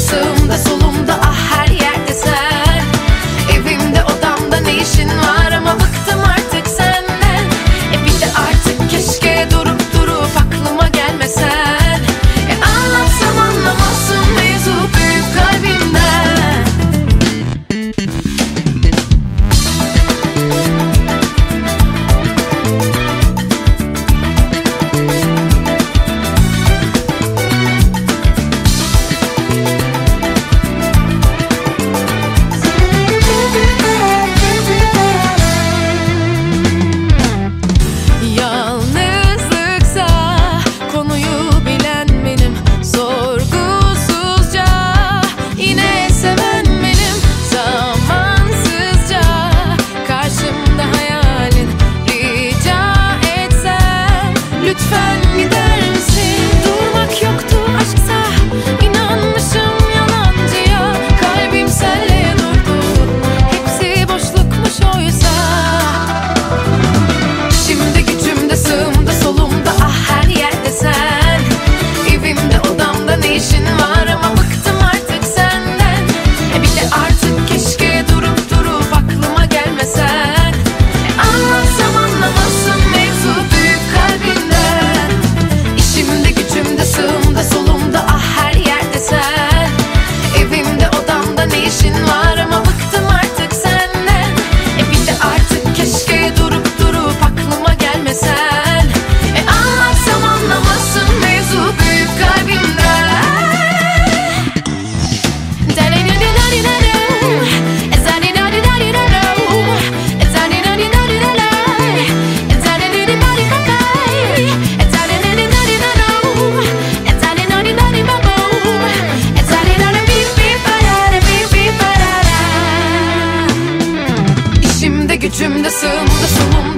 Sağımda solumda Hem de sığındı